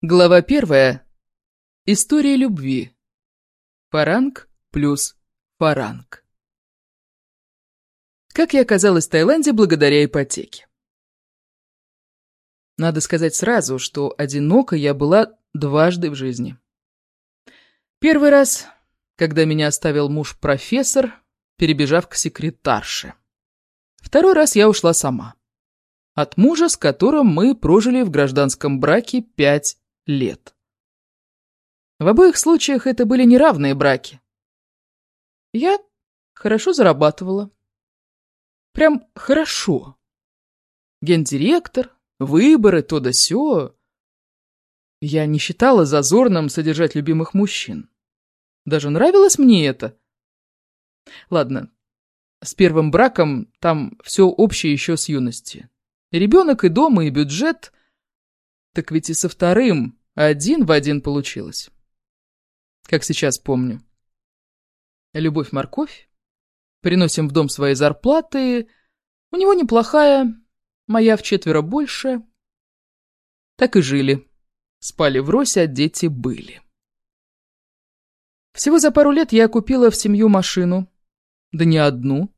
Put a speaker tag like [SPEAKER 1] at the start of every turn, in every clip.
[SPEAKER 1] Глава первая. История любви. Фаранг плюс фаранг. Как я оказалась в Таиланде благодаря ипотеке. Надо сказать сразу, что одинока я была дважды в жизни. Первый раз, когда меня оставил муж-профессор, перебежав к секретарше. Второй раз я ушла сама. От мужа, с которым мы прожили в гражданском браке пять лет. В обоих случаях это были неравные браки. Я хорошо зарабатывала. Прям хорошо. Гендиректор, выборы, то да сё. Я не считала зазорным содержать любимых мужчин. Даже нравилось мне это. Ладно, с первым браком там все общее еще с юности. И ребенок, и дома, и бюджет. Так ведь и со вторым один в один получилось. Как сейчас помню. Любовь-морковь. Приносим в дом свои зарплаты. У него неплохая, моя в четверо больше. Так и жили. Спали врозь, а дети были. Всего за пару лет я купила в семью машину. Да не одну.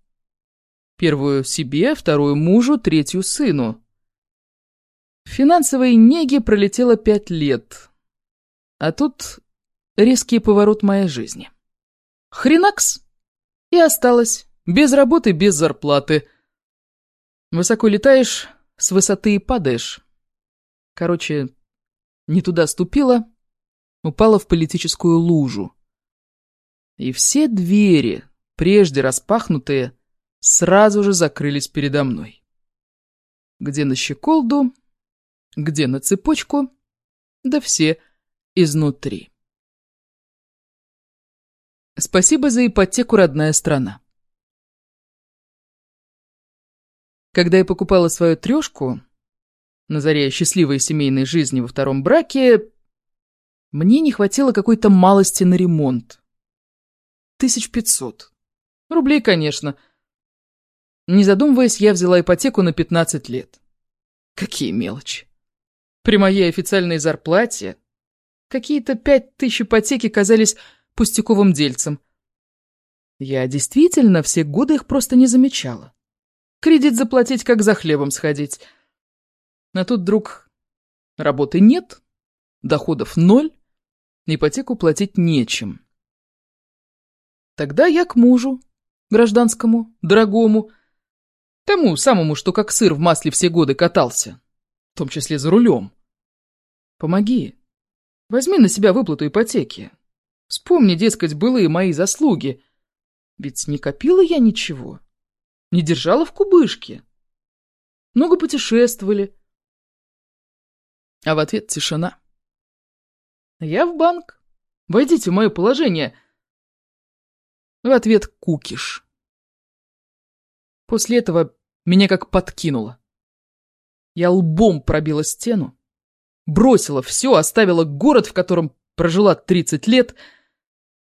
[SPEAKER 1] Первую себе, вторую мужу, третью сыну. В финансовой неге пролетело пять лет. А тут резкий поворот моей жизни. Хренакс! И осталось. Без работы, без зарплаты. Высоко летаешь, с высоты и падаешь. Короче, не туда ступила, упала в политическую лужу. И все двери, прежде распахнутые, сразу же закрылись передо мной. Где на щеколду, где на цепочку, да все изнутри. Спасибо за ипотеку, родная страна. Когда я покупала свою трешку, на заре счастливой семейной жизни во втором браке, мне не хватило какой-то малости на ремонт. Тысяч пятьсот. Рублей, конечно. Не задумываясь, я взяла ипотеку на 15 лет. Какие мелочи. При моей официальной зарплате какие-то пять тысяч ипотеки казались пустяковым дельцем. Я действительно все годы их просто не замечала. Кредит заплатить, как за хлебом сходить. А тут, вдруг, работы нет, доходов ноль, ипотеку платить нечем. Тогда я к мужу, гражданскому, дорогому, тому самому, что как сыр в масле все годы катался в том числе за рулем. Помоги. Возьми на себя выплату ипотеки. Вспомни, дескать, былые мои заслуги. Ведь не копила я ничего. Не держала в кубышке. Много путешествовали. А в ответ тишина. Я в банк. Войдите в мое положение. В ответ кукиш. После этого меня как подкинуло. Я лбом пробила стену, бросила все, оставила город, в котором прожила 30 лет,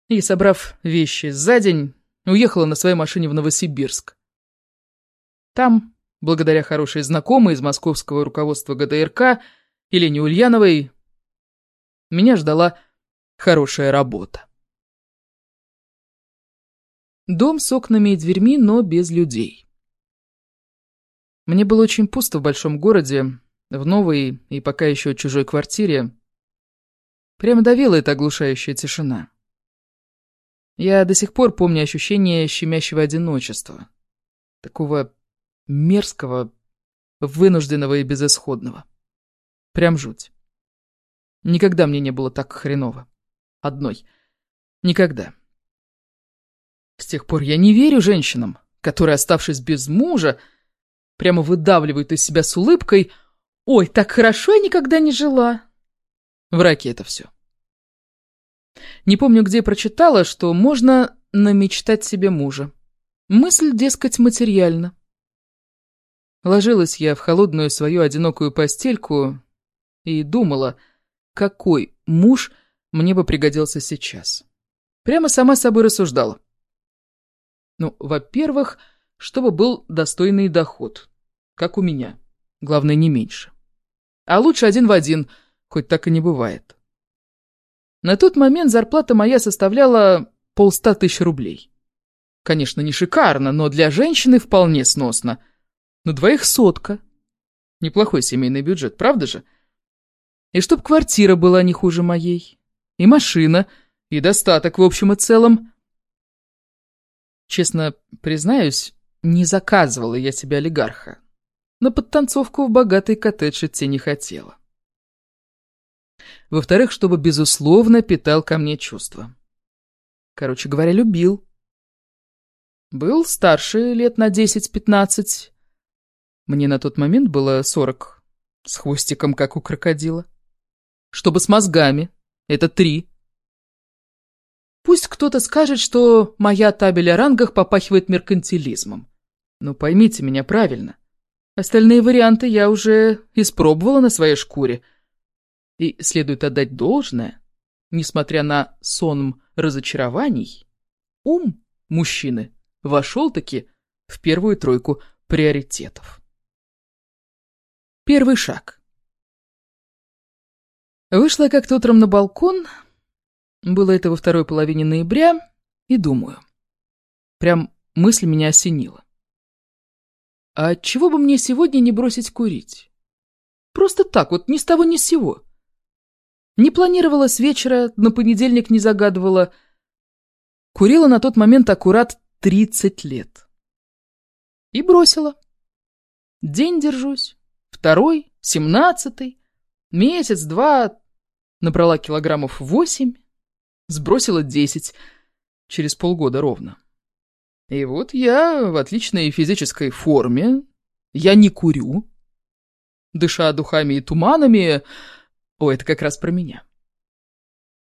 [SPEAKER 1] и, собрав вещи за день, уехала на своей машине в Новосибирск. Там, благодаря хорошей знакомой из московского руководства ГДРК, Елене Ульяновой, меня ждала хорошая работа. Дом с окнами и дверьми, но без людей. Мне было очень пусто в большом городе, в новой и пока еще чужой квартире. Прямо давила эта оглушающая тишина. Я до сих пор помню ощущение щемящего одиночества. Такого мерзкого, вынужденного и безысходного. Прям жуть. Никогда мне не было так хреново. Одной. Никогда. С тех пор я не верю женщинам, которые, оставшись без мужа, прямо выдавливают из себя с улыбкой «Ой, так хорошо я никогда не жила!» Враки это все. Не помню, где прочитала, что можно намечтать себе мужа. Мысль, дескать, материальна. Ложилась я в холодную свою одинокую постельку и думала, какой муж мне бы пригодился сейчас. Прямо сама собой рассуждала. Ну, во-первых, чтобы был достойный доход как у меня. Главное, не меньше. А лучше один в один, хоть так и не бывает. На тот момент зарплата моя составляла полста тысяч рублей. Конечно, не шикарно, но для женщины вполне сносно. На двоих сотка. Неплохой семейный бюджет, правда же? И чтоб квартира была не хуже моей. И машина, и достаток в общем и целом. Честно признаюсь, не заказывала я себе олигарха. На подтанцовку в богатый коттедж идти не хотела. Во-вторых, чтобы, безусловно, питал ко мне чувства. Короче говоря, любил. Был старше лет на 10-15. Мне на тот момент было 40, с хвостиком, как у крокодила. Чтобы с мозгами. Это три. Пусть кто-то скажет, что моя табель о рангах попахивает меркантилизмом. Но поймите меня правильно. Остальные варианты я уже испробовала на своей шкуре. И следует отдать должное, несмотря на сонм разочарований, ум мужчины вошел-таки в первую тройку приоритетов. Первый шаг. Вышла как-то утром на балкон, было это во второй половине ноября, и думаю. Прям мысль меня осенила. А чего бы мне сегодня не бросить курить? Просто так, вот ни с того ни с сего. Не планировала с вечера, на понедельник не загадывала. Курила на тот момент аккурат 30 лет. И бросила. День держусь, второй, семнадцатый, месяц-два, набрала килограммов восемь, сбросила десять, через полгода ровно. И вот я в отличной физической форме, я не курю, дыша духами и туманами, о, это как раз про меня.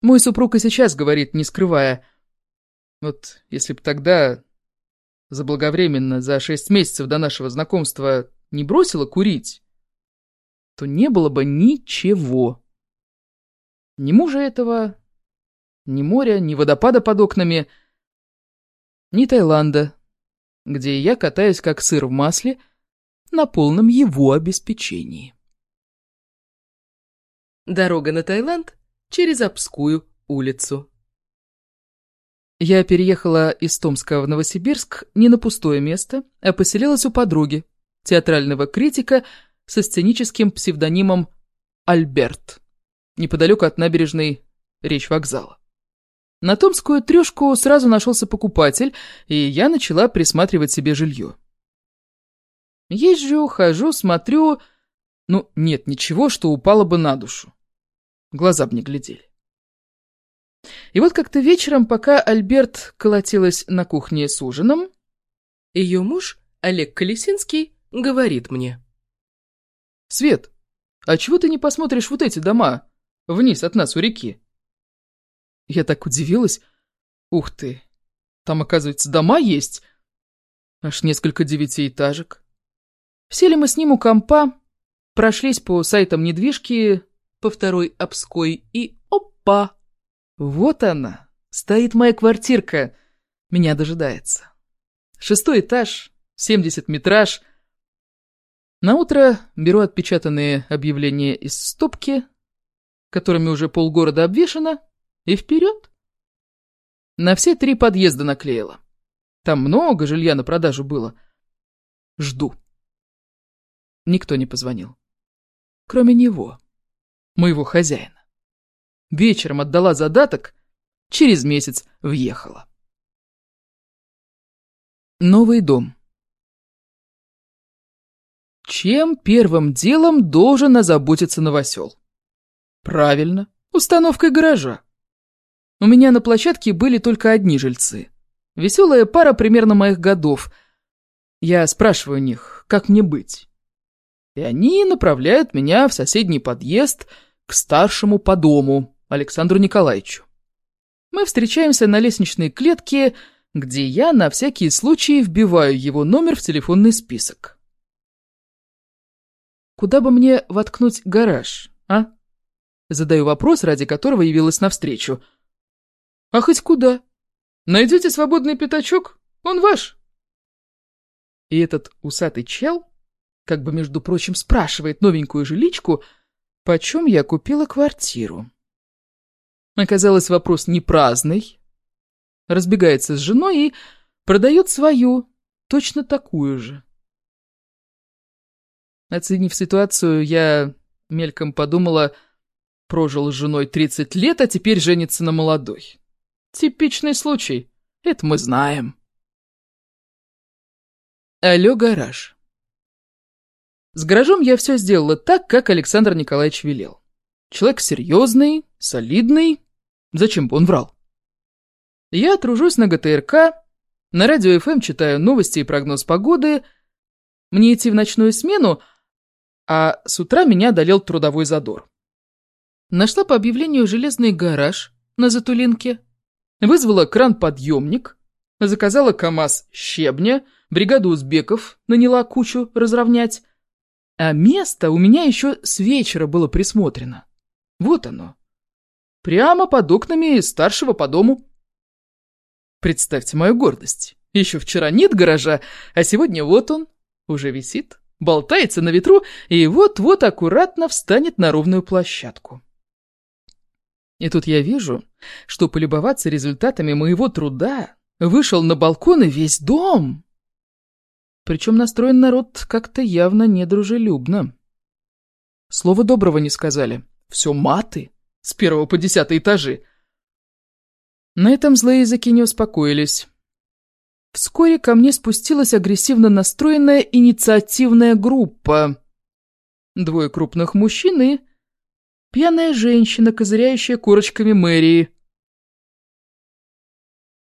[SPEAKER 1] Мой супруг и сейчас говорит, не скрывая, вот если б тогда, заблаговременно, за шесть месяцев до нашего знакомства, не бросила курить, то не было бы ничего. Ни мужа этого, ни моря, ни водопада под окнами, ни Таиланда, где я катаюсь как сыр в масле на полном его обеспечении. Дорога на Таиланд через Обскую улицу. Я переехала из Томска в Новосибирск не на пустое место, а поселилась у подруги, театрального критика со сценическим псевдонимом Альберт, неподалеку от набережной речь вокзала. На томскую трешку сразу нашелся покупатель, и я начала присматривать себе жилье. Езжу, хожу, смотрю, ну, нет ничего, что упало бы на душу. Глаза бы не глядели. И вот как-то вечером, пока Альберт колотилась на кухне с ужином, ее муж, Олег Колесинский, говорит мне. «Свет, а чего ты не посмотришь вот эти дома вниз от нас у реки?» Я так удивилась. Ух ты, там, оказывается, дома есть. Аж несколько девятиэтажек. Сели мы с ним у компа, прошлись по сайтам недвижки, по второй Обской, и опа! Вот она, стоит моя квартирка, меня дожидается. Шестой этаж, 70 метраж. На утро беру отпечатанные объявления из стопки, которыми уже полгорода обвешано, и вперед. На все три подъезда наклеила. Там много жилья на продажу было. Жду. Никто не позвонил. Кроме него моего хозяина. Вечером отдала задаток, через месяц въехала. Новый дом. Чем первым делом должен озаботиться новосел? Правильно, установкой гаража. У меня на площадке были только одни жильцы. Веселая пара примерно моих годов. Я спрашиваю у них, как мне быть. И они направляют меня в соседний подъезд – к старшему по дому, Александру Николаевичу. Мы встречаемся на лестничной клетке, где я на всякий случай вбиваю его номер в телефонный список. Куда бы мне воткнуть гараж, а? Задаю вопрос, ради которого явилась навстречу. А хоть куда? Найдете свободный пятачок, он ваш. И этот усатый чел, как бы, между прочим, спрашивает новенькую жиличку, почем я купила квартиру. Оказалось, вопрос не праздный. Разбегается с женой и продает свою, точно такую же. Оценив ситуацию, я мельком подумала, прожил с женой 30 лет, а теперь женится на молодой. Типичный случай, это мы знаем. Алло, гараж. С гаражом я все сделала так, как Александр Николаевич велел. Человек серьезный, солидный, зачем бы он врал? Я тружусь на ГТРК, на радио ФМ читаю новости и прогноз погоды. Мне идти в ночную смену, а с утра меня одолел трудовой задор. Нашла по объявлению железный гараж на Затулинке, вызвала кран-подъемник, заказала КАМАЗ щебня, бригаду узбеков наняла кучу разровнять, а место у меня еще с вечера было присмотрено. Вот оно. Прямо под окнами старшего по дому. Представьте мою гордость. Еще вчера нет гаража, а сегодня вот он, уже висит, болтается на ветру и вот-вот аккуратно встанет на ровную площадку. И тут я вижу, что полюбоваться результатами моего труда вышел на балкон и весь дом. Причем настроен народ как-то явно недружелюбно. Слова доброго не сказали. Все маты, с первого по десятый этажи. На этом злые языки не успокоились. Вскоре ко мне спустилась агрессивно настроенная инициативная группа. Двое крупных мужчин и пьяная женщина, козыряющая корочками мэрии.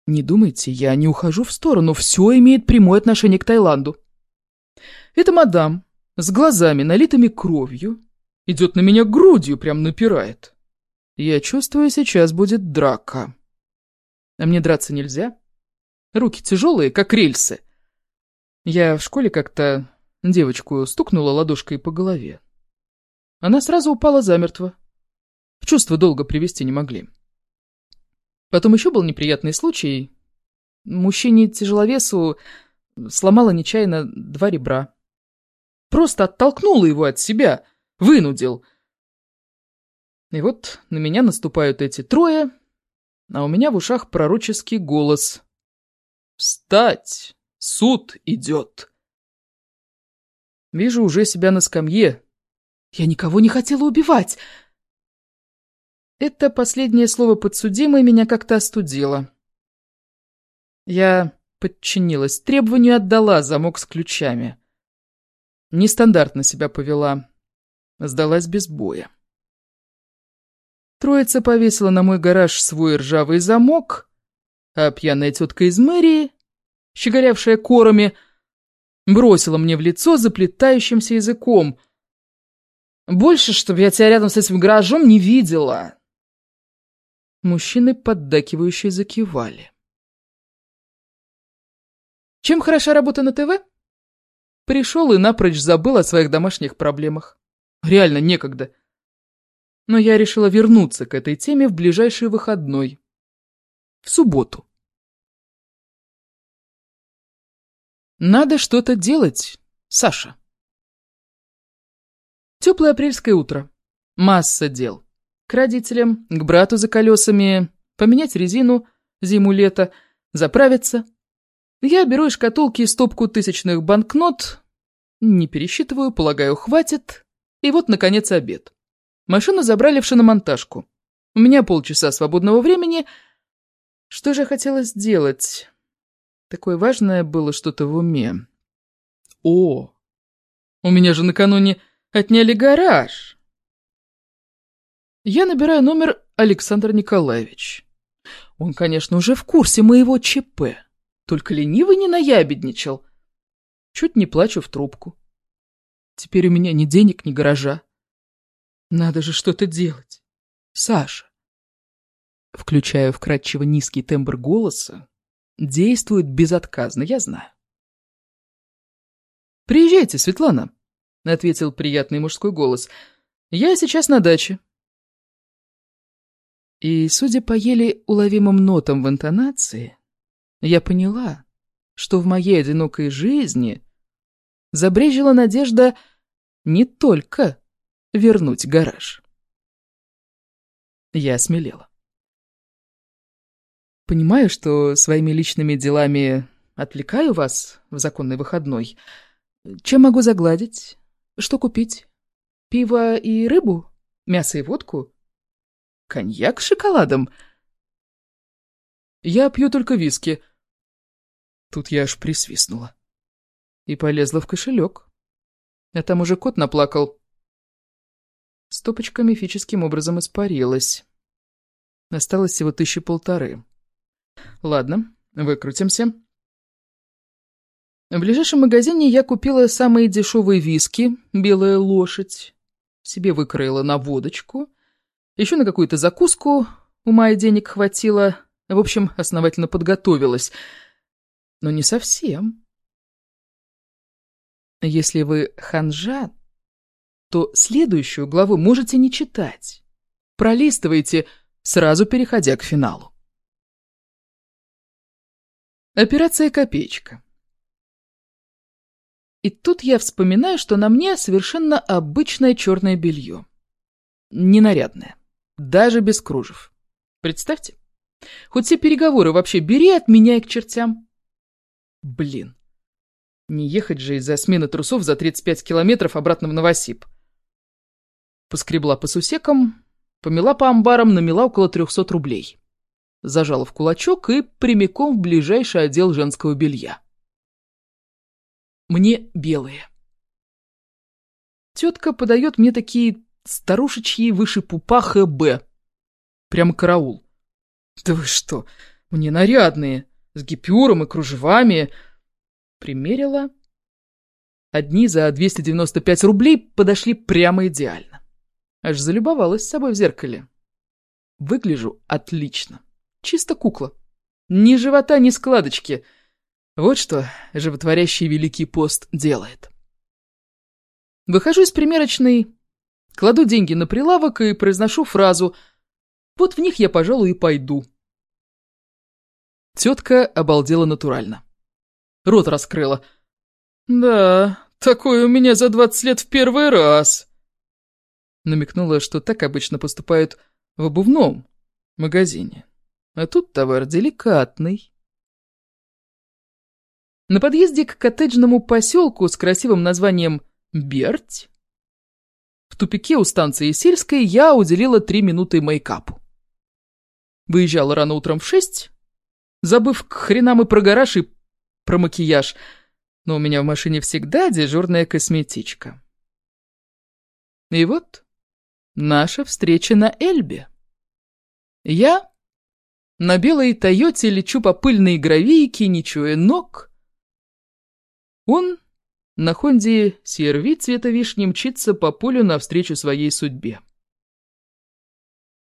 [SPEAKER 1] Не думайте, я не ухожу в сторону, все имеет прямое отношение к Таиланду. Эта мадам с глазами, налитыми кровью, идет на меня грудью, прям напирает. Я чувствую, сейчас будет драка. А мне драться нельзя. Руки тяжелые, как рельсы. Я в школе как-то девочку стукнула ладошкой по голове. Она сразу упала замертво. В чувство долго привести не могли. Потом еще был неприятный случай. Мужчине-тяжеловесу сломала нечаянно два ребра. Просто оттолкнула его от себя, вынудил. И вот на меня наступают эти трое, а у меня в ушах пророческий голос. «Встать! Суд идет!» Вижу уже себя на скамье. Я никого не хотела убивать. Это последнее слово подсудимой меня как-то остудило. Я подчинилась требованию, отдала замок с ключами. Нестандартно себя повела. Сдалась без боя. Троица повесила на мой гараж свой ржавый замок, а пьяная тетка из мэрии, щеголявшая корами, бросила мне в лицо заплетающимся языком. «Больше, чтобы я тебя рядом с этим гаражом не видела!» Мужчины, поддакивающие, закивали. Чем хороша работа на ТВ? Пришел и напрочь забыл о своих домашних проблемах. Реально некогда но я решила вернуться к этой теме в ближайший выходной. В субботу. Надо что-то делать, Саша. Теплое апрельское утро. Масса дел. К родителям, к брату за колесами, поменять резину, зиму-лето, заправиться. Я беру из шкатулки стопку тысячных банкнот, не пересчитываю, полагаю, хватит, и вот, наконец, обед. Машину забрали в шиномонтажку. У меня полчаса свободного времени. Что же я хотела сделать? Такое важное было что-то в уме. О, у меня же накануне отняли гараж. Я набираю номер Александр Николаевич. Он, конечно, уже в курсе моего ЧП. Только ленивый не наябедничал. Чуть не плачу в трубку. Теперь у меня ни денег, ни гаража. Надо же что-то делать. Саша. Включаю вкрадчиво низкий тембр голоса. Действует безотказно, я знаю. «Приезжайте, Светлана», — ответил приятный мужской голос. «Я сейчас на даче». И, судя по еле уловимым нотам в интонации, я поняла, что в моей одинокой жизни забрежила надежда не только вернуть гараж. Я осмелела. Понимаю, что своими личными делами отвлекаю вас в законный выходной. Чем могу загладить? Что купить? Пиво и рыбу? Мясо и водку? Коньяк с шоколадом? Я пью только виски. Тут я аж присвистнула. И полезла в кошелек. А там уже кот наплакал. Стопочка мифическим образом испарилась. Осталось всего тысячи полторы. Ладно, выкрутимся. В ближайшем магазине я купила самые дешевые виски, белая лошадь, себе выкроила на водочку, еще на какую-то закуску, у моей денег хватило, в общем, основательно подготовилась. Но не совсем. Если вы ханжа, то следующую главу можете не читать. Пролистывайте, сразу переходя к финалу. Операция «Копеечка». И тут я вспоминаю, что на мне совершенно обычное черное белье. Ненарядное. Даже без кружев. Представьте. Хоть все переговоры вообще бери от меня и к чертям. Блин. Не ехать же из-за смены трусов за 35 километров обратно в Новосиб. Поскребла по сусекам, помела по амбарам, намела около 300 рублей зажала в кулачок и прямиком в ближайший отдел женского белья. Мне белые. Тетка подает мне такие старушечьи выше пупа ХБ. Прямо караул. Да вы что, мне нарядные, с гипюром и кружевами. Примерила. Одни за 295 рублей подошли прямо идеально. Аж залюбовалась собой в зеркале. Выгляжу отлично. Чисто кукла. Ни живота, ни складочки. Вот что животворящий Великий пост делает. Выхожу из примерочной, кладу деньги на прилавок и произношу фразу «Вот в них я, пожалуй, и пойду». Тетка обалдела натурально. Рот раскрыла. «Да, такое у меня за двадцать лет в первый раз!» Намекнула, что так обычно поступают в обувном магазине. А тут товар деликатный. На подъезде к коттеджному поселку с красивым названием Берть в тупике у станции Сельской я уделила три минуты мейкапу. Выезжала рано утром в шесть, забыв к хренам и про гараж, и про макияж, но у меня в машине всегда дежурная косметичка. И вот наша встреча на Эльбе. Я на белой Тойоте лечу по пыльной гравийке, не чуя ног. Он на Хонде CRV цвета вишни мчится по полю навстречу своей судьбе.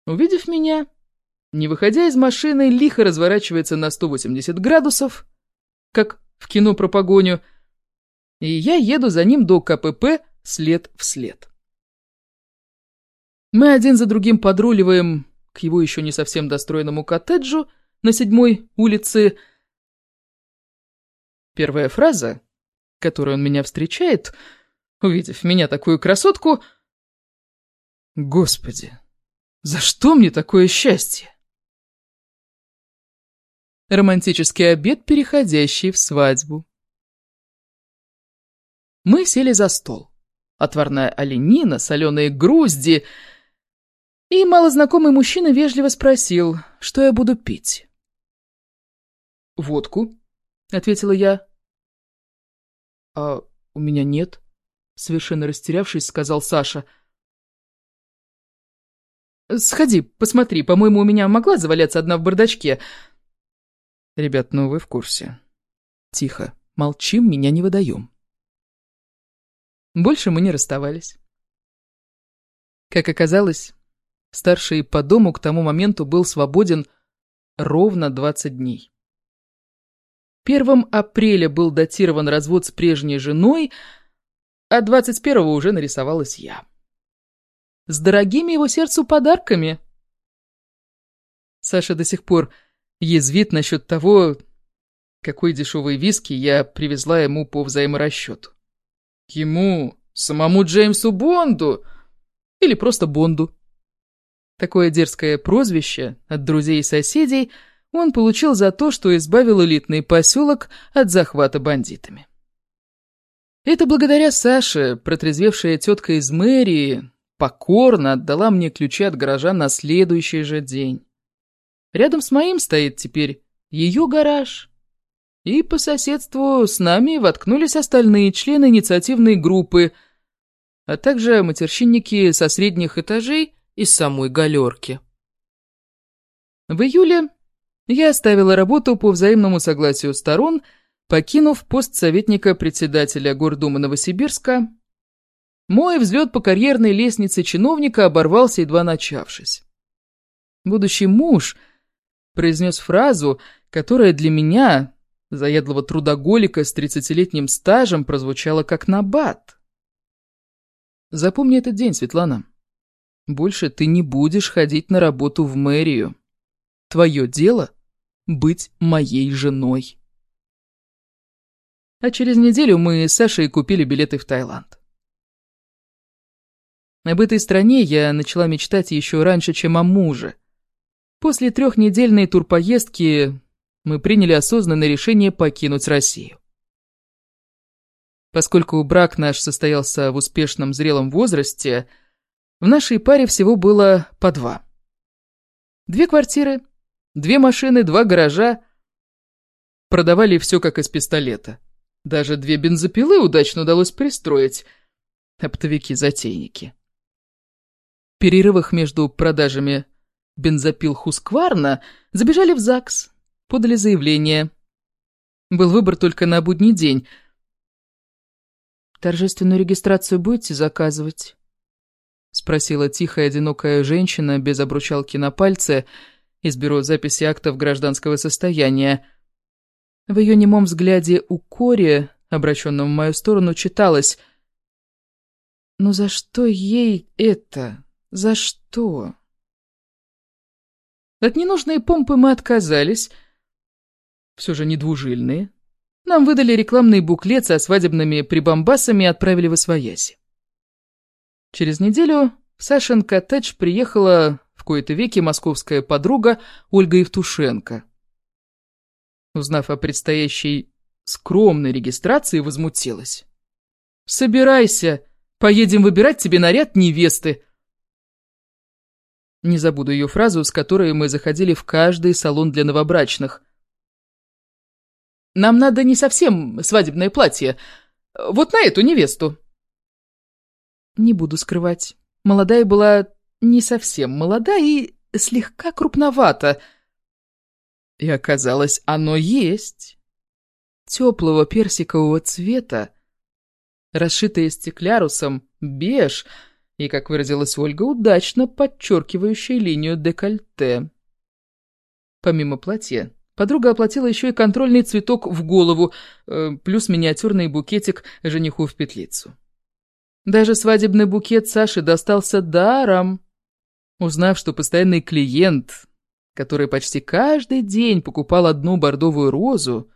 [SPEAKER 1] Увидев меня, не выходя из машины, лихо разворачивается на 180 градусов, как в кино про погоню, и я еду за ним до КПП след в след. Мы один за другим подруливаем к его еще не совсем достроенному коттеджу на седьмой улице. Первая фраза, которой он меня встречает, увидев меня такую красотку... Господи, за что мне такое счастье? Романтический обед, переходящий в свадьбу. Мы сели за стол. Отварная оленина, соленые грузди — и малознакомый мужчина вежливо спросил, что я буду пить. «Водку», — ответила я. «А у меня нет», — совершенно растерявшись, сказал Саша. «Сходи, посмотри, по-моему, у меня могла заваляться одна в бардачке». «Ребят, ну вы в курсе». «Тихо, молчим, меня не выдаем». Больше мы не расставались. Как оказалось, Старший по дому к тому моменту был свободен ровно 20 дней. 1 апреля был датирован развод с прежней женой, а 21-го уже нарисовалась я. С дорогими его сердцу подарками. Саша до сих пор язвит насчет того, какой дешевый виски я привезла ему по взаиморасчету. Ему, самому Джеймсу Бонду, Или просто Бонду. Такое дерзкое прозвище от друзей и соседей он получил за то, что избавил элитный поселок от захвата бандитами. Это благодаря Саше, протрезвевшая тетка из мэрии, покорно отдала мне ключи от гаража на следующий же день. Рядом с моим стоит теперь ее гараж. И по соседству с нами воткнулись остальные члены инициативной группы, а также матерщинники со средних этажей из самой галерки. В июле я оставила работу по взаимному согласию сторон, покинув пост советника председателя Гордумы Новосибирска. Мой взлет по карьерной лестнице чиновника оборвался, едва начавшись. Будущий муж произнес фразу, которая для меня, заядлого трудоголика с тридцатилетним стажем, прозвучала как набат. Запомни этот день, Светлана. Больше ты не будешь ходить на работу в мэрию. Твое дело — быть моей женой. А через неделю мы с Сашей купили билеты в Таиланд. Об этой стране я начала мечтать еще раньше, чем о муже. После трехнедельной турпоездки мы приняли осознанное решение покинуть Россию. Поскольку брак наш состоялся в успешном зрелом возрасте — в нашей паре всего было по два. Две квартиры, две машины, два гаража. Продавали все как из пистолета. Даже две бензопилы удачно удалось пристроить. Оптовики-затейники. В перерывах между продажами бензопил Хускварна забежали в ЗАГС, подали заявление. Был выбор только на будний день. «Торжественную регистрацию будете заказывать?» — спросила тихая одинокая женщина без обручалки на пальце из бюро записи актов гражданского состояния. В ее немом взгляде укоре, обращенном в мою сторону, читалось «Ну за что ей это? За что?» От ненужной помпы мы отказались, все же не двужильные. Нам выдали рекламный буклет со свадебными прибамбасами и отправили в Освояси. Через неделю в Сашин коттедж приехала кои-то веки московская подруга Ольга Евтушенко. Узнав о предстоящей скромной регистрации, возмутилась. «Собирайся, поедем выбирать тебе наряд невесты!» Не забуду ее фразу, с которой мы заходили в каждый салон для новобрачных. «Нам надо не совсем свадебное платье, вот на эту невесту!» Не буду скрывать. Молодая была не совсем молода и слегка крупновата. И оказалось, оно есть. Теплого персикового цвета, расшитое стеклярусом, беж и, как выразилась Ольга, удачно подчеркивающая линию декольте. Помимо платья, подруга оплатила еще и контрольный цветок в голову, э, плюс миниатюрный букетик жениху в петлицу. Даже свадебный букет Саши достался даром. Узнав, что постоянный клиент, который почти каждый день покупал одну бордовую розу,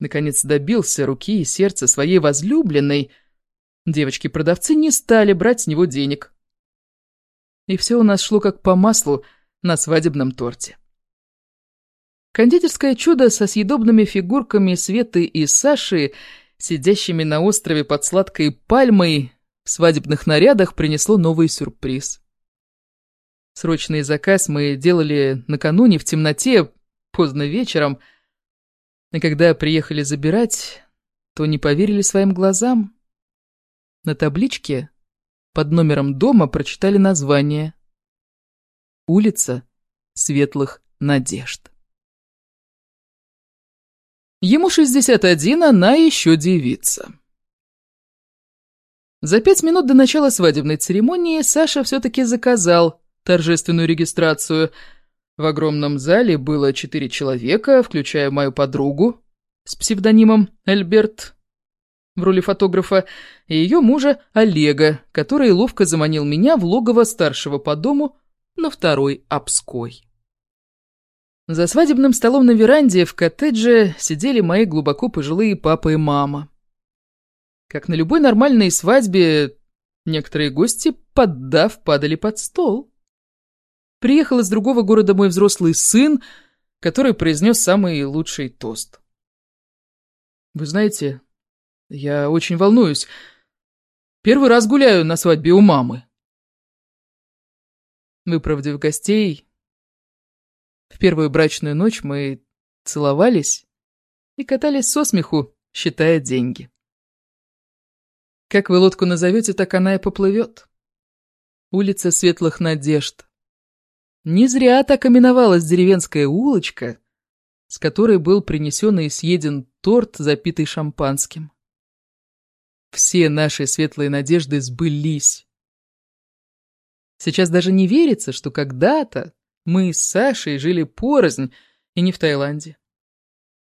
[SPEAKER 1] наконец добился руки и сердца своей возлюбленной, девочки-продавцы не стали брать с него денег. И все у нас шло как по маслу на свадебном торте. Кондитерское чудо со съедобными фигурками Светы и Саши, сидящими на острове под сладкой пальмой, в свадебных нарядах принесло новый сюрприз. Срочный заказ мы делали накануне в темноте, поздно вечером. И когда приехали забирать, то не поверили своим глазам. На табличке под номером дома прочитали название «Улица Светлых Надежд». Ему 61, она еще девица. За пять минут до начала свадебной церемонии Саша все-таки заказал торжественную регистрацию. В огромном зале было четыре человека, включая мою подругу с псевдонимом Альберт в роли фотографа, и ее мужа Олега, который ловко заманил меня в логово старшего по дому на второй Обской. За свадебным столом на веранде в коттедже сидели мои глубоко пожилые папа и мама. Как на любой нормальной свадьбе, Некоторые гости, поддав, падали под стол. Приехал из другого города мой взрослый сын, который произнес самый лучший тост. Вы знаете, я очень волнуюсь. Первый раз гуляю на свадьбе у мамы. Выправдив гостей, в первую брачную ночь мы целовались и катались со смеху, считая деньги. Как вы лодку назовете, так она и поплывет. Улица светлых надежд. Не зря так именовалась деревенская улочка, с которой был принесен и съеден торт, запитый шампанским. Все наши светлые надежды сбылись. Сейчас даже не верится, что когда-то мы с Сашей жили порознь и не в Таиланде.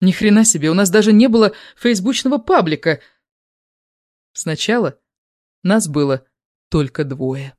[SPEAKER 1] Ни хрена себе, у нас даже не было фейсбучного паблика. Сначала нас было только двое.